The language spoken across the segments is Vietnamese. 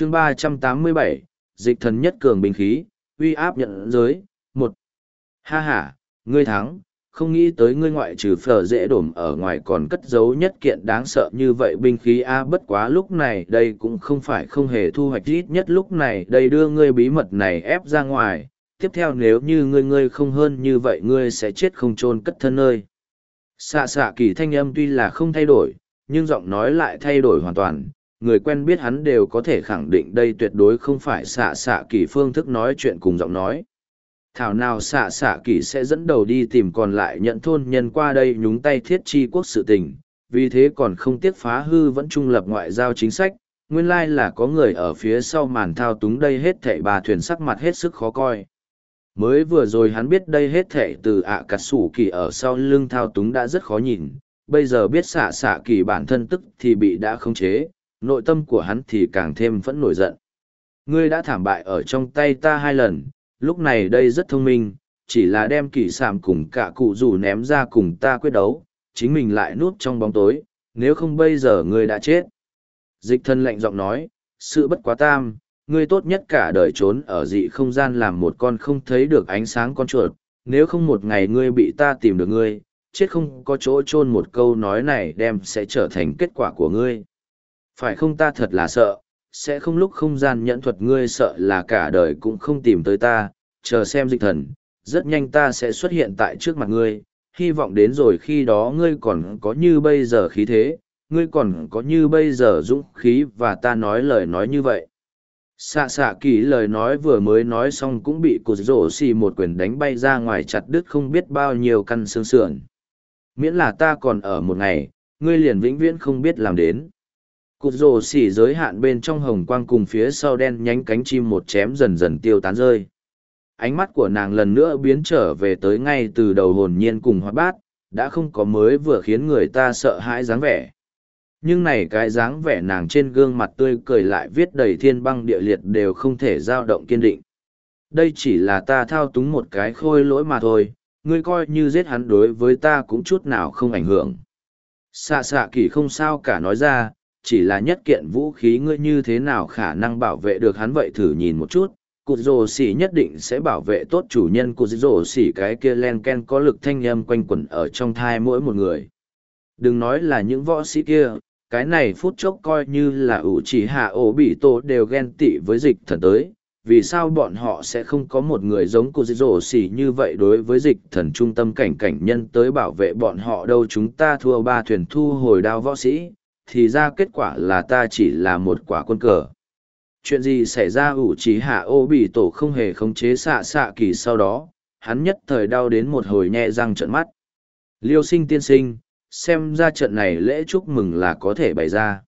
chương ba trăm tám mươi bảy, dịch thần nhất cường binh khí, uy áp nhận giới, một. Ha h a ngươi thắng, không nghĩ tới ngươi ngoại trừ phở dễ đổm ở ngoài còn cất giấu nhất kiện đáng sợ như vậy binh khí a, bất quá lúc này đây cũng không phải không hề thu hoạch ít nhất lúc này đây đưa ngươi bí mật này ép ra ngoài. Tiếp theo nếu như ngươi ngươi không hơn như vậy ngươi sẽ chết không chôn cất thân nơi. Xạ xạ kỳ thanh âm tuy là không thay đổi, nhưng giọng nói lại thay đổi hoàn toàn người quen biết hắn đều có thể khẳng định đây tuyệt đối không phải xạ xạ kỳ phương thức nói chuyện cùng giọng nói. Thảo nào xạ xạ kỳ sẽ dẫn đầu đi tìm còn lại nhận thôn nhân qua đây nhúng tay thiết chi quốc sự tình, vì thế còn không tiếc phá hư vẫn trung lập ngoại giao chính sách, nguyên lai là có người ở phía sau màn thao túng đây hết thảy bà thuyền sắc mặt hết sức khó coi. Mới vừa rồi hắn biết đây hết thệ từ ạ cà sủ kỳ ở sau lưng thao túng đã rất khó nhìn, bây giờ biết xạ xạ kỳ bản thân tức thì bị đã khống chế nội tâm của hắn thì càng thêm phẫn nổi giận ngươi đã thảm bại ở trong tay ta hai lần lúc này đây rất thông minh, chỉ là đem kỳ sảm cùng cả cụ rủ ném ra cùng ta quyết đấu, chính mình lại núp trong bóng tối, nếu không bây giờ ngươi đã chết. Dịch thân lạnh giọng nói, sự bất quá tam, ngươi tốt nhất cả đời trốn ở dị không gian làm một con không thấy được ánh sáng con chuột, nếu không một ngày ngươi bị ta tìm được ngươi, chết không có chỗ chôn một câu nói này đem sẽ trở thành kết quả của ngươi. Phải không ta thật là sợ, sẽ không lúc không gian nhẫn thuật ngươi sợ là cả đời cũng không tìm tới ta, chờ xem dịch thần, rất nhanh ta sẽ xuất hiện tại trước mặt ngươi, hy vọng đến rồi khi đó ngươi còn có như bây giờ khí thế, ngươi còn có như bây giờ dũng khí và ta nói lời nói như vậy. Xạ xạ kỳ lời nói vừa mới nói xong cũng bị cụt rổ xì một quyền đánh bay ra ngoài chặt đứt không biết bao nhiêu căn xương sườn. Miễn là ta còn ở một ngày, ngươi liền vĩnh viễn không biết làm đến. Cụt rồ xỉ giới hạn bên trong hồng quang cùng phía sau đen nhánh cánh chim một chém dần dần tiêu tán rơi. Ánh mắt của nàng lần nữa biến trở về tới ngay từ đầu hồn nhiên cùng hoạt bát, đã không có mới vừa khiến người ta sợ hãi dáng vẻ. Nhưng này cái dáng vẻ nàng trên gương mặt tươi cười lại viết đầy thiên băng địa liệt đều không thể dao động kiên định. Đây chỉ là ta thao túng một cái khôi lỗi mà thôi, ngươi coi như giết hắn đối với ta cũng chút nào không ảnh hưởng. Xạ xạ kỳ không sao cả nói ra, chỉ là nhất kiện vũ khí ngươi như thế nào khả năng bảo vệ được hắn vậy thử nhìn một chút. Cụt rồ xỉ nhất định sẽ bảo vệ tốt chủ nhân. Cụt rồ xỉ cái kia len ken có lực thanh âm quanh quẩn ở trong thai mỗi một người. Đừng nói là những võ sĩ kia, cái này phút chốc coi như là ủ chỉ hạ ổ bị tổ đều ghen tị với dịch thần tới. Vì sao bọn họ sẽ không có một người giống cô rổ xỉ như vậy đối với dịch thần trung tâm cảnh cảnh nhân tới bảo vệ bọn họ đâu? Chúng ta thua ba thuyền thu hồi đao võ sĩ thì ra kết quả là ta chỉ là một quả quân cờ. Chuyện gì xảy ra ủ trí hạ ô bị tổ không hề khống chế xạ xạ kỳ sau đó, hắn nhất thời đau đến một hồi nhẹ răng trận mắt. Liêu sinh tiên sinh, xem ra trận này lễ chúc mừng là có thể bày ra.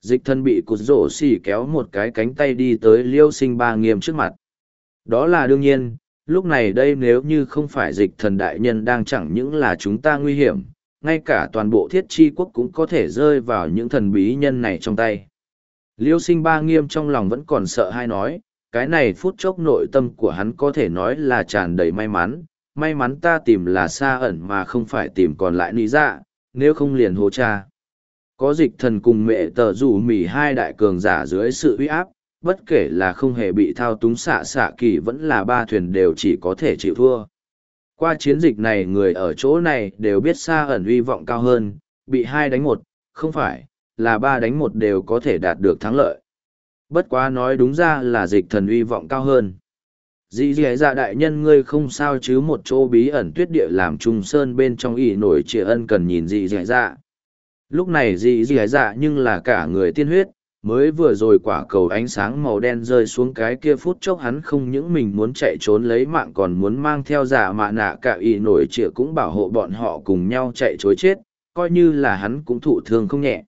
Dịch thân bị cụt rổ xỉ kéo một cái cánh tay đi tới liêu sinh ba nghiêm trước mặt. Đó là đương nhiên, lúc này đây nếu như không phải dịch thần đại nhân đang chẳng những là chúng ta nguy hiểm ngay cả toàn bộ thiết chi quốc cũng có thể rơi vào những thần bí nhân này trong tay. Liêu sinh ba nghiêm trong lòng vẫn còn sợ hay nói, cái này phút chốc nội tâm của hắn có thể nói là tràn đầy may mắn, may mắn ta tìm là xa ẩn mà không phải tìm còn lại lý dạ, nếu không liền hô cha. Có dịch thần cùng mẹ tờ rủ mỉ hai đại cường giả dưới sự uy áp, bất kể là không hề bị thao túng xạ xạ kỳ vẫn là ba thuyền đều chỉ có thể chịu thua. Qua chiến dịch này người ở chỗ này đều biết xa ẩn uy vọng cao hơn, bị hai đánh một, không phải, là ba đánh một đều có thể đạt được thắng lợi. Bất quá nói đúng ra là dịch thần uy vọng cao hơn. Dĩ dì dạ đại nhân ngươi không sao chứ một chỗ bí ẩn tuyết địa làm trung sơn bên trong ỉ nổi trịa ân cần nhìn dì dì dạ. Lúc này dì dì dạ nhưng là cả người tiên huyết, mới vừa rồi quả cầu ánh sáng màu đen rơi xuống cái kia phút chốc hắn không những mình muốn chạy trốn lấy mạng còn muốn mang theo giả mạ nạ cả y nổi trịa cũng bảo hộ bọn họ cùng nhau chạy chối chết, coi như là hắn cũng thụ thương không nhẹ.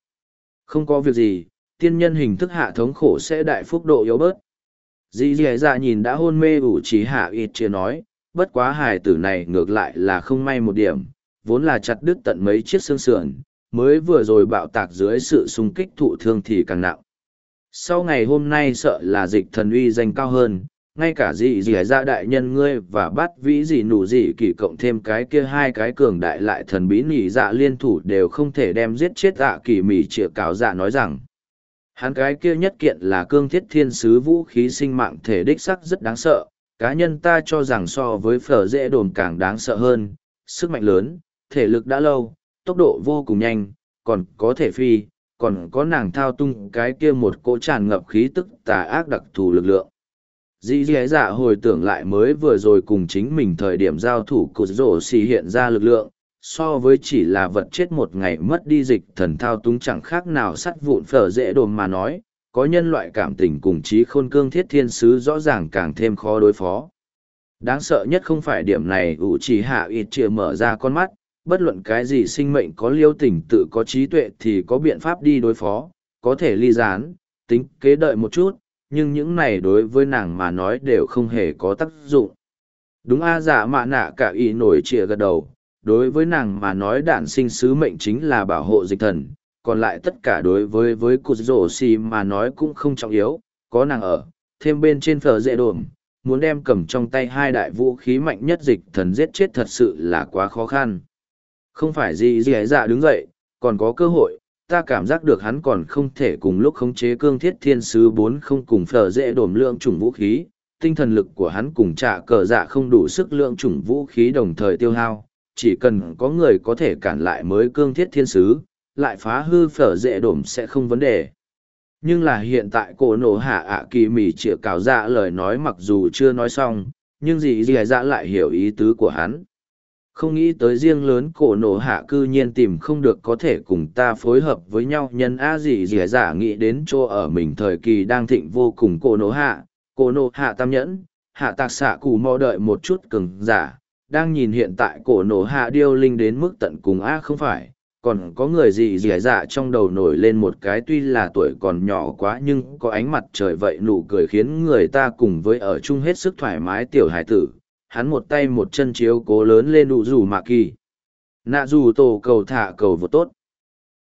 Không có việc gì, tiên nhân hình thức hạ thống khổ sẽ đại phúc độ yếu bớt. Dì dì dạ nhìn đã hôn mê ủ trí hạ y chia nói, bất quá hài tử này ngược lại là không may một điểm, vốn là chặt đứt tận mấy chiếc xương sườn, mới vừa rồi bạo tạc dưới sự xung kích thụ thương thì càng nặng sau ngày hôm nay sợ là dịch thần uy danh cao hơn ngay cả dị dị dạ đại nhân ngươi và bắt vĩ dị nụ dị kỳ cộng thêm cái kia hai cái cường đại lại thần bí nỉ dạ liên thủ đều không thể đem giết chết dạ kỳ mỉ chĩa cáo dạ nói rằng. Hắn cái kia nhất kiện là cương thiết thiên sứ vũ khí sinh mạng thể đích sắc rất đáng sợ, cá nhân ta cho rằng so với phở dễ đồn càng đáng sợ hơn, sức mạnh lớn, thể lực đã lâu, tốc độ vô cùng nhanh, còn có thể phi, còn có nàng thao tung cái kia một cỗ tràn ngập khí tức tà ác đặc thù lực lượng. Dĩ dĩ dạ, dạ hồi tưởng lại mới vừa rồi cùng chính mình thời điểm giao thủ của rổ xì dạ dạ hiện ra lực lượng, so với chỉ là vật chết một ngày mất đi dịch thần thao túng chẳng khác nào sắt vụn phở dễ đồn mà nói, có nhân loại cảm tình cùng trí khôn cương thiết thiên sứ rõ ràng càng thêm khó đối phó. Đáng sợ nhất không phải điểm này ủ chỉ hạ ít chia mở ra con mắt, bất luận cái gì sinh mệnh có liêu tỉnh tự có trí tuệ thì có biện pháp đi đối phó, có thể ly gián, tính kế đợi một chút, nhưng những này đối với nàng mà nói đều không hề có tác dụng. Đúng a giả mạ nạ cả ý nổi trịa gật đầu, đối với nàng mà nói đản sinh sứ mệnh chính là bảo hộ dịch thần, còn lại tất cả đối với với cụt rổ xì mà nói cũng không trọng yếu, có nàng ở, thêm bên trên phở dễ đồn, muốn đem cầm trong tay hai đại vũ khí mạnh nhất dịch thần giết chết thật sự là quá khó khăn. Không phải gì gì ấy dạ đứng dậy, còn có cơ hội, ta cảm giác được hắn còn không thể cùng lúc khống chế cương thiết thiên sứ bốn không cùng phở dễ đổm lượng chủng vũ khí, tinh thần lực của hắn cùng trả cờ dạ không đủ sức lượng chủng vũ khí đồng thời tiêu hao, chỉ cần có người có thể cản lại mới cương thiết thiên sứ, lại phá hư phở dễ đổm sẽ không vấn đề. Nhưng là hiện tại cổ nổ hạ ạ kỳ mỉ chĩa cào dạ lời nói mặc dù chưa nói xong, nhưng gì gì dạ lại hiểu ý tứ của hắn không nghĩ tới riêng lớn cổ nổ hạ cư nhiên tìm không được có thể cùng ta phối hợp với nhau nhân a gì dì giả nghĩ đến chỗ ở mình thời kỳ đang thịnh vô cùng cổ nổ hạ, cổ nổ hạ tam nhẫn, hạ tạc xạ cù mò đợi một chút cừng giả, đang nhìn hiện tại cổ nổ hạ điêu linh đến mức tận cùng a không phải, còn có người gì dì dạ trong đầu nổi lên một cái tuy là tuổi còn nhỏ quá nhưng có ánh mặt trời vậy nụ cười khiến người ta cùng với ở chung hết sức thoải mái tiểu hải tử hắn một tay một chân chiếu cố lớn lên đủ rủ mạ kỳ. Nạ dù tổ cầu thả cầu vượt tốt.